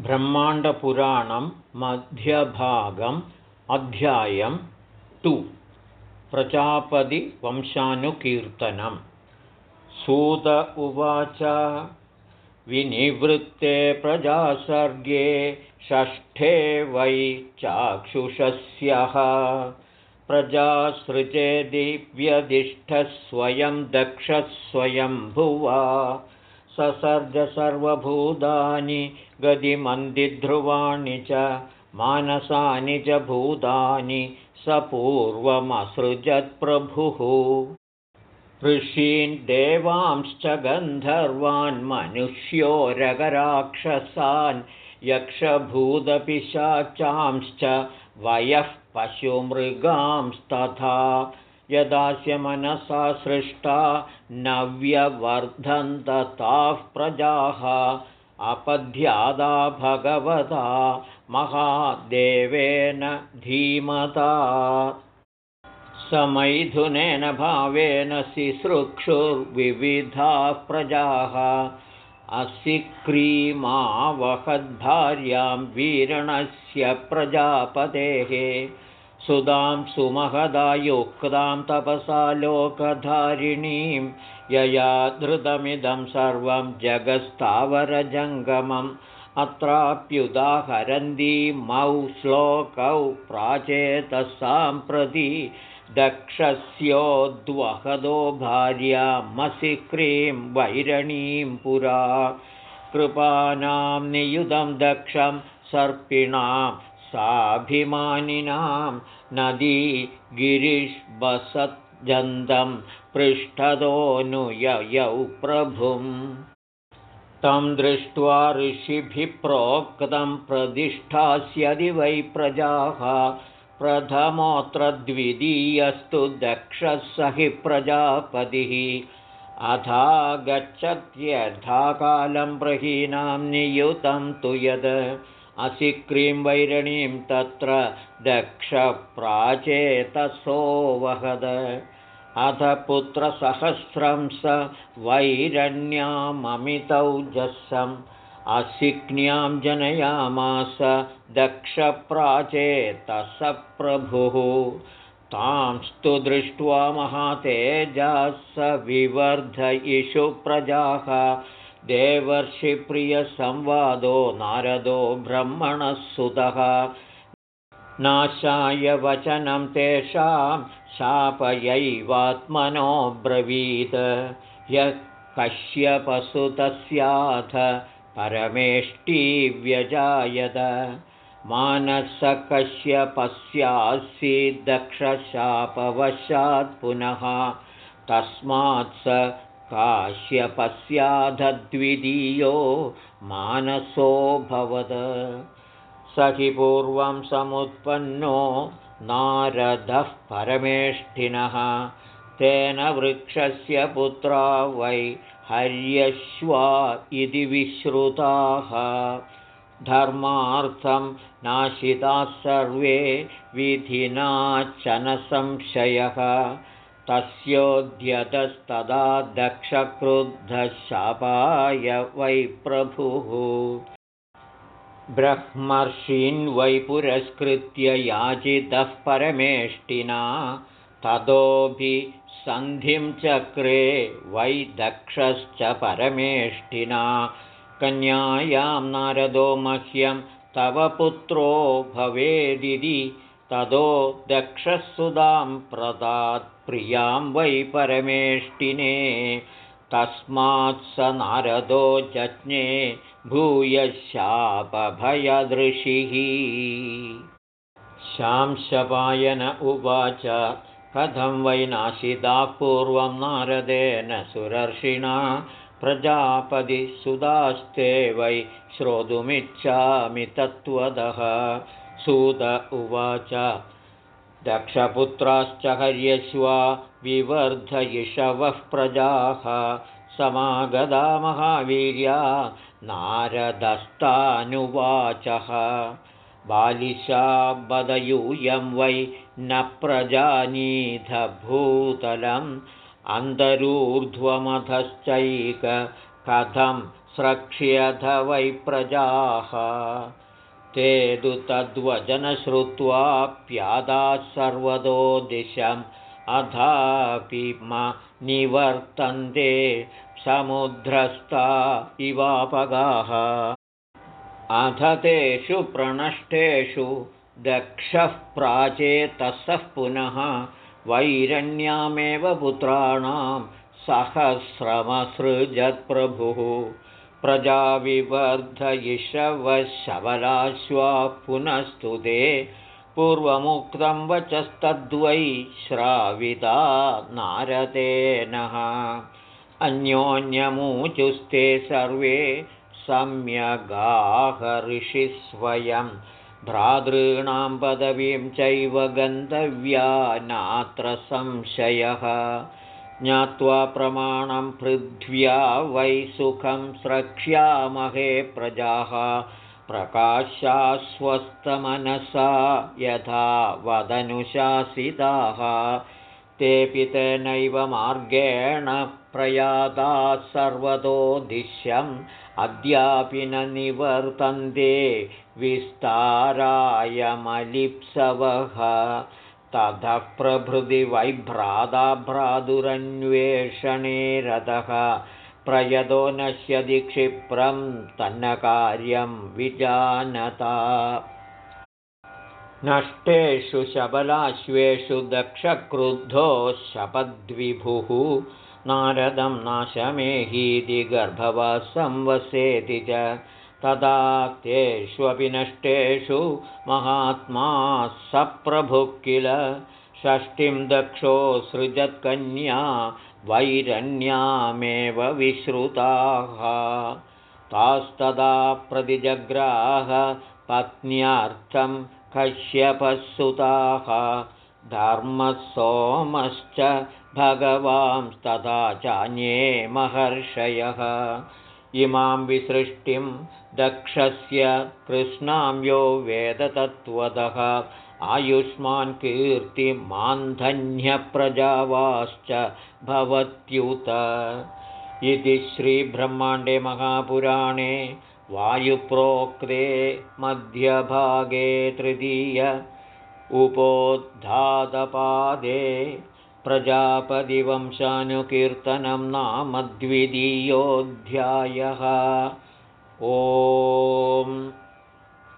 ब्रह्माण्डपुराणं मध्यभागम् अध्यायं टु. प्रजापतिवंशानुकीर्तनं. सूत उवाच विनिवृत्ते प्रजासर्गे षष्ठे वै चाक्षुषस्यः। प्रजासृजे दिव्यधिष्ठस्वयं दक्षस्वयं भुवा ससर्ज सर्वभूतानि गतिमन्दिध्रुवाणि च मानसानि च भूतानि स पूर्वमसृजत्प्रभुः ऋषीन् देवांश्च गन्धर्वान् मनुष्योरगराक्षसान् यक्षभूतपिशाचांश्च वयः पशुमृगांस्तथा यदास्य मनसा सृष्टा नव्यवर्धन्तताः प्रजाः अपद्यादा भगवता महादेवेन धीमता। समैथुनेन भावेन सिसृक्षुर्विविधाः प्रजाः असिक्रीमावहद्भार्यां वीरणस्य प्रजापतेः सुदां सुमहदायुक्तां तपसा लोकधारिणीं यया धृतमिदं सर्वं जगस्तावरजङ्गमम् अत्राप्युदाहरन्तीमौ श्लोकौ प्राचेतसाम्प्रति दक्षस्योद्वहदो भार्यामसिक्रीं वैरणीं पुरा। कृपानां नियुधं दक्षं सर्पिणां साभिमानिनां नदी गिरिष्वसज्जन्तं पृष्ठतोऽनुययौ प्रभुम् तं दृष्ट्वा ऋषिभिः प्रोक्तं प्रतिष्ठास्यदि वै प्रजाः। प्रथमोऽत्र द्वितीयस्तु दक्षः स हि प्रजापतिः। अथा गच्छत्यर्थाकालं प्रहीनां नियुतं तु यद् असिक्रीं वैरणीं तत्र दक्षप्राचेतसो वहद अथ पुत्रसहस्रं स वैरण्याममितौजसम् असिक्न्यां जनयामास दक्षप्राचेतसप्रभुः तांस्तु दृष्ट्वा महातेजाः विवर्धयिषु प्रजाः देवर्षिप्रियसंवादो नारदो ब्रह्मणः सुतः नाशाय वचनं तेषां शापयैवात्मनो ब्रवीत्। यः कश्यपसुतस्याथ परमेष्टि व्यजायत मानसकश्यपस्यासीद्दक्षशापवशात् पुनः तस्मात् स काश्यपस्याधद्वितीयो मानसोऽभवत् स हि पूर्वं समुत्पन्नो नारदः परमेष्ठिनः। तेन वृक्षस्य पुत्रा वै हर्यश्वा इति विश्रुताः। धर्मार्थं नाशिताः सर्वे विधिनाचनसंशयः तस्योद्यतस्तदा दक्षक्रुद्धशापाय वै प्रभुः। ब्रह्मर्षीन् वै पुरस्कृत्य याचितः परमेष्टिना ततोऽभिसन्धिं चक्रे वै दक्षश्च परमेष्टिना। कन्यायां नारदो मह्यं तव पुत्रो भवेदिति ततो दक्षसुदां प्रदात्प्रियां वै परमेष्टिने तस्मात् स नारदो जज्ञे भूयशापभयदृशिः। शांशपायन उवाच कथं वैनाशिता पूर्वं नारदेन सुरर्षिणा प्रजापतिसुदास्ते वै श्रोतुमिच्छामि तत्त्वदः सुत उवाच। दक्षपुत्राश्च हर्यश्वा विवर्धयिषवः प्रजाः। समागदा महावीर्या नारदस्तानुवाचः। बालिशा बदयूयं वै न प्रजानीथ भूतलम् अन्तरूर्ध्वमधश्चैक कथं स्रक्ष्यथ वै प्रजाः ते तु तद्वचनश्रुत्वा प्यादाः सर्वतो दिशम्। अथापि म निवर्तन्ते समुद्रस्था इवापगाः। अथ तेषु प्रणष्टेषु दक्षः प्राचेतसः पुनः वैरण्यामेव पुत्राणां सहस्रमसृजत्प्रभुः प्रजाविवर्धयिषवशबलाश्वा पुनस्तु ते पूर्वमुक्तं वचस्तद्वै श्राविता नारदेनः अन्योन्यमूचुस्ते सर्वे ऋषिस्वयं भ्रातॄणां पदवीं चैव गन्तव्या नात्र संशयः ज्ञात्वा प्रमाणं पृथ्व्या वै सुखं स्रक्ष्यामहे प्रजाः। प्रकाशास्वस्थमनसा यथा वदनुशासिताः। तेऽपि तेनैव मार्गेण प्रयाताः सर्वतो दिश्यम् अद्यापि न निवर्तन्ते विस्तारायमलिप्सवः ततः प्रभृति वैभ्राताभ्रातुरन्वेषणे रथः प्रयतो नश्यति क्षिप्रं तन्न कार्यं विजानता। नष्टेषु शबलाश्वेषु दक्षक्रुद्धो शपद्विभुः नारदं नाशमेहीति गर्भवासं वसेति च तदा तेष्वपि नष्टेषु महात्मा सप्रभुः किल षष्टिं दक्षो सृजत्कन्या वैरण्यामेव विश्रुताः तास्तदा प्रतिजग्राह पत्न्यार्थं कश्यपःसुताः धर्मः सोमश्च भगवांस्तथा चान्ये महर्षयः इमां विसृष्टिं दक्षस्य कृष्णां यो वेदतत्त्वतः आयुष्मान् कीर्तिमान्धन्यप्रजावाश्च भवत्युत। इति श्रीब्रह्माण्डे महापुराणे वायुप्रोक्ते मध्यभागे तृतीय उपोद्धातपादे प्रजापतिवंशानुकीर्तनं नाम द्वितीयोऽध्यायः ओम्